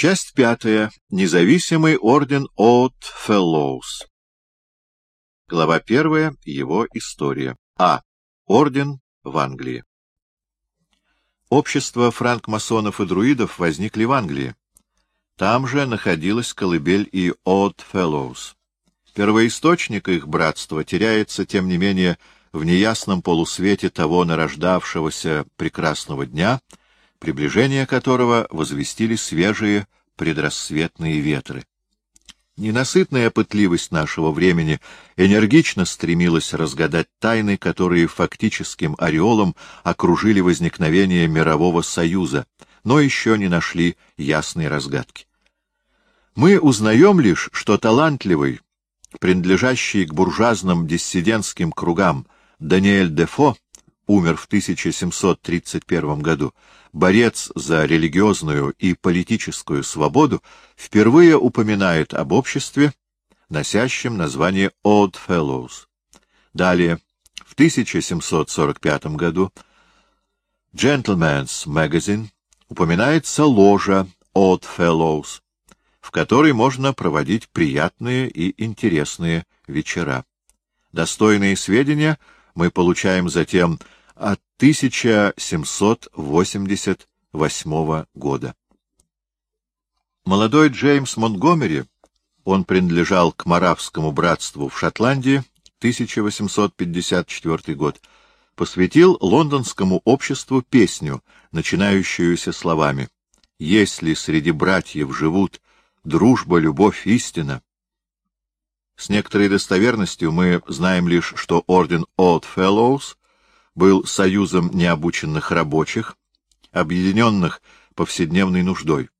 Часть пятая. Независимый орден от Феллоус. Глава первая. Его история. А. Орден в Англии. Общество франкмасонов и друидов возникли в Англии. Там же находилась колыбель и от Феллоус. Первоисточник их братства теряется, тем не менее, в неясном полусвете того нарождавшегося прекрасного дня — приближение которого возвестили свежие предрассветные ветры. Ненасытная пытливость нашего времени энергично стремилась разгадать тайны, которые фактическим ореолом окружили возникновение мирового союза, но еще не нашли ясной разгадки. Мы узнаем лишь, что талантливый, принадлежащий к буржуазным диссидентским кругам Даниэль Дефо, умер в 1731 году, борец за религиозную и политическую свободу, впервые упоминает об обществе, носящем название Odd Fellows. Далее, в 1745 году, Gentleman's Magazine упоминается ложа Odd Fellows, в которой можно проводить приятные и интересные вечера. Достойные сведения мы получаем затем от 1788 года. Молодой Джеймс Монтгомери, он принадлежал к Моравскому братству в Шотландии, 1854 год, посвятил лондонскому обществу песню, начинающуюся словами «Если среди братьев живут дружба, любовь, истина». С некоторой достоверностью мы знаем лишь, что орден Old Fellows был союзом необученных рабочих, объединенных повседневной нуждой.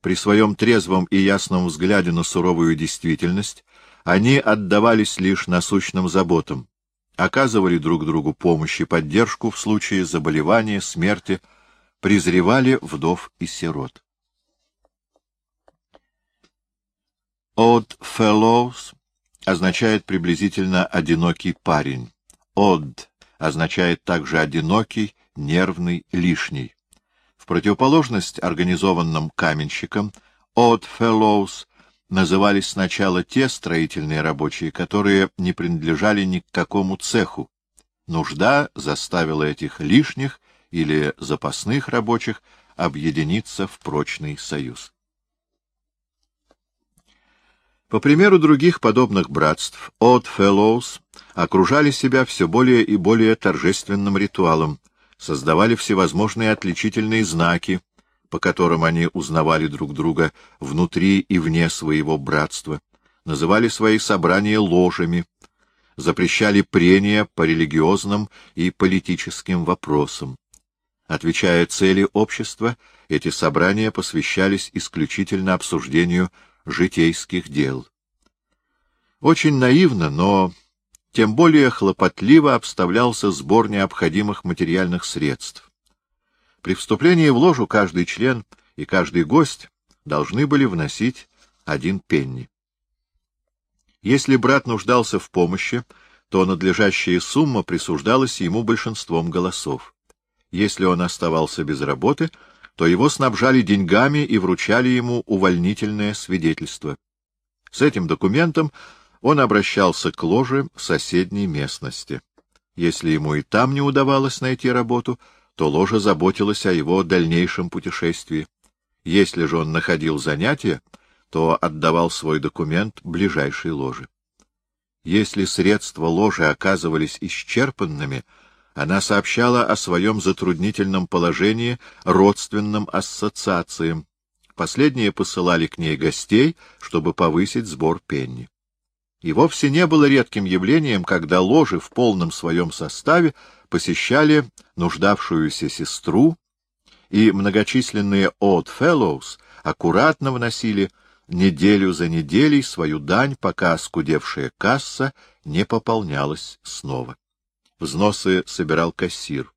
При своем трезвом и ясном взгляде на суровую действительность они отдавались лишь насущным заботам, оказывали друг другу помощь и поддержку в случае заболевания, смерти, презревали вдов и сирот. Odd Fellows означает приблизительно «одинокий парень». Odd означает также одинокий, нервный, лишний. В противоположность организованным каменщикам, Odd Fellows назывались сначала те строительные рабочие, которые не принадлежали ни к какому цеху. Нужда заставила этих лишних или запасных рабочих объединиться в прочный союз. По примеру других подобных братств, Odd Fellows окружали себя все более и более торжественным ритуалом, создавали всевозможные отличительные знаки, по которым они узнавали друг друга внутри и вне своего братства, называли свои собрания ложами, запрещали прения по религиозным и политическим вопросам. Отвечая цели общества, эти собрания посвящались исключительно обсуждению житейских дел. Очень наивно, но тем более хлопотливо обставлялся сбор необходимых материальных средств. При вступлении в ложу каждый член и каждый гость должны были вносить один пенни. Если брат нуждался в помощи, то надлежащая сумма присуждалась ему большинством голосов. Если он оставался без работы, то его снабжали деньгами и вручали ему увольнительное свидетельство. С этим документом он обращался к ложе соседней местности. Если ему и там не удавалось найти работу, то ложа заботилась о его дальнейшем путешествии. Если же он находил занятие, то отдавал свой документ ближайшей ложе. Если средства ложи оказывались исчерпанными, она сообщала о своем затруднительном положении родственным ассоциациям. Последние посылали к ней гостей, чтобы повысить сбор пенни. И вовсе не было редким явлением, когда ложи в полном своем составе посещали нуждавшуюся сестру, и многочисленные Odd Fellows аккуратно вносили неделю за неделей свою дань, пока скудевшая касса не пополнялась снова. Взносы собирал кассир.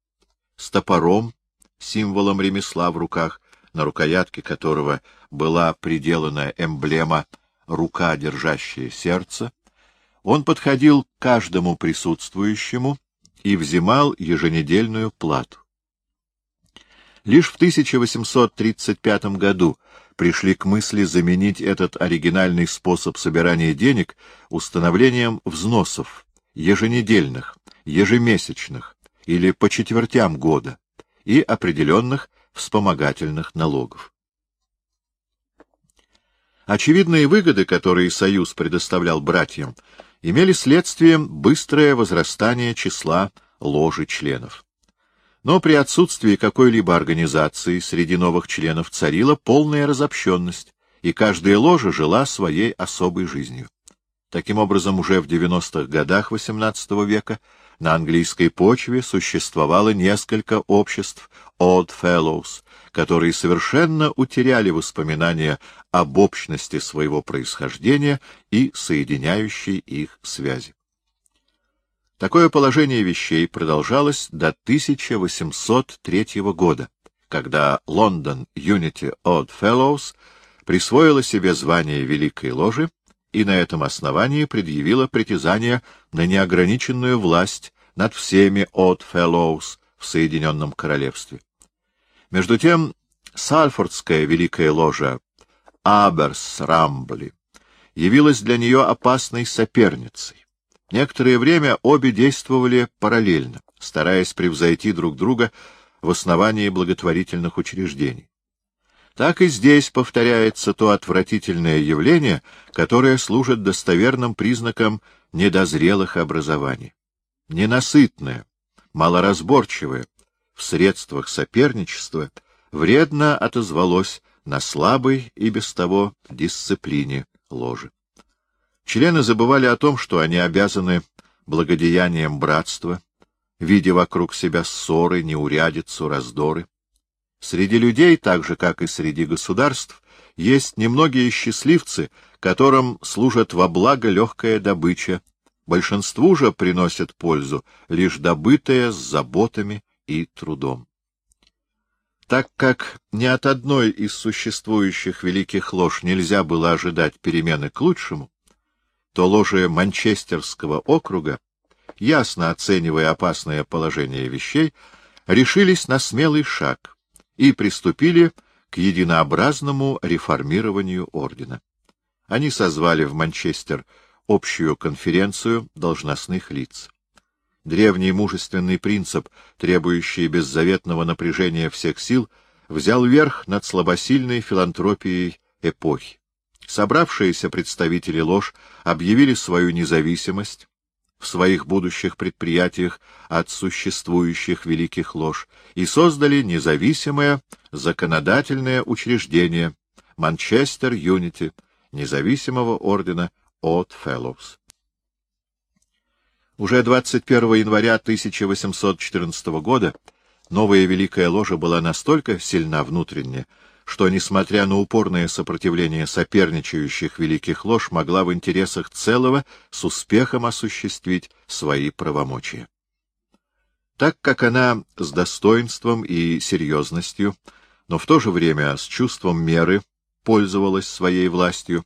С топором, символом ремесла в руках, на рукоятке которого была приделана эмблема «рука, держащая сердце», он подходил к каждому присутствующему и взимал еженедельную плату. Лишь в 1835 году пришли к мысли заменить этот оригинальный способ собирания денег установлением взносов, еженедельных, ежемесячных или по четвертям года и определенных вспомогательных налогов. Очевидные выгоды, которые Союз предоставлял братьям, имели следствием быстрое возрастание числа ложи членов. Но при отсутствии какой-либо организации среди новых членов царила полная разобщенность, и каждая ложа жила своей особой жизнью. Таким образом, уже в 90-х годах XVIII века на английской почве существовало несколько обществ Odd Fellows, которые совершенно утеряли воспоминания об общности своего происхождения и соединяющей их связи. Такое положение вещей продолжалось до 1803 года, когда Лондон Unity Odd Fellows присвоила себе звание Великой Ложи и на этом основании предъявила притязание на неограниченную власть над всеми Odd Fellows в Соединенном Королевстве. Между тем, Сальфордская Великая Ложа Аберс Рамбли явилась для нее опасной соперницей. Некоторое время обе действовали параллельно, стараясь превзойти друг друга в основании благотворительных учреждений. Так и здесь повторяется то отвратительное явление, которое служит достоверным признаком недозрелых образований. Ненасытное, малоразборчивое, в средствах соперничества, вредно отозвалось на слабой и без того дисциплине ложи. Члены забывали о том, что они обязаны благодеянием братства, видя вокруг себя ссоры, неурядицу, раздоры. Среди людей, так же, как и среди государств, есть немногие счастливцы, которым служат во благо легкая добыча, большинству же приносит пользу лишь добытая с заботами и трудом. Так как ни от одной из существующих великих лож нельзя было ожидать перемены к лучшему, то ложи Манчестерского округа, ясно оценивая опасное положение вещей, решились на смелый шаг и приступили к единообразному реформированию ордена. Они созвали в Манчестер общую конференцию должностных лиц. Древний мужественный принцип, требующий беззаветного напряжения всех сил, взял верх над слабосильной филантропией эпохи. Собравшиеся представители ложь объявили свою независимость в своих будущих предприятиях от существующих великих лож и создали независимое законодательное учреждение Манчестер Юнити, независимого ордена от Fellows. Уже 21 января 1814 года новая Великая Ложа была настолько сильна внутренне, что, несмотря на упорное сопротивление соперничающих великих лож, могла в интересах целого с успехом осуществить свои правомочия. Так как она с достоинством и серьезностью, но в то же время с чувством меры пользовалась своей властью,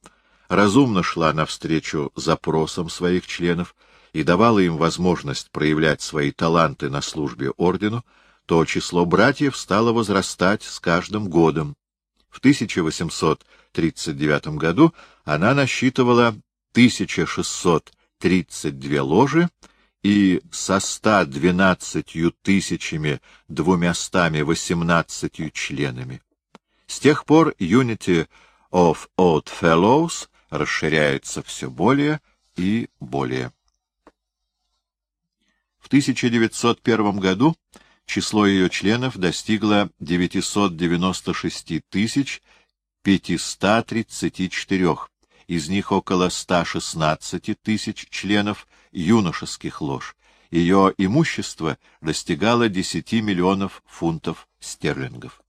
разумно шла навстречу запросам своих членов и давала им возможность проявлять свои таланты на службе ордену, то число братьев стало возрастать с каждым годом, в 1839 году она насчитывала 1632 ложи и со 112 тысячами двумястами восемнадцатью членами. С тех пор Unity of Odd Fellows расширяется все более и более. В 1901 году число ее членов достигло 996 тысяч 534, из них около 116 тысяч членов юношеских лож. Ее имущество достигало 10 миллионов фунтов стерлингов.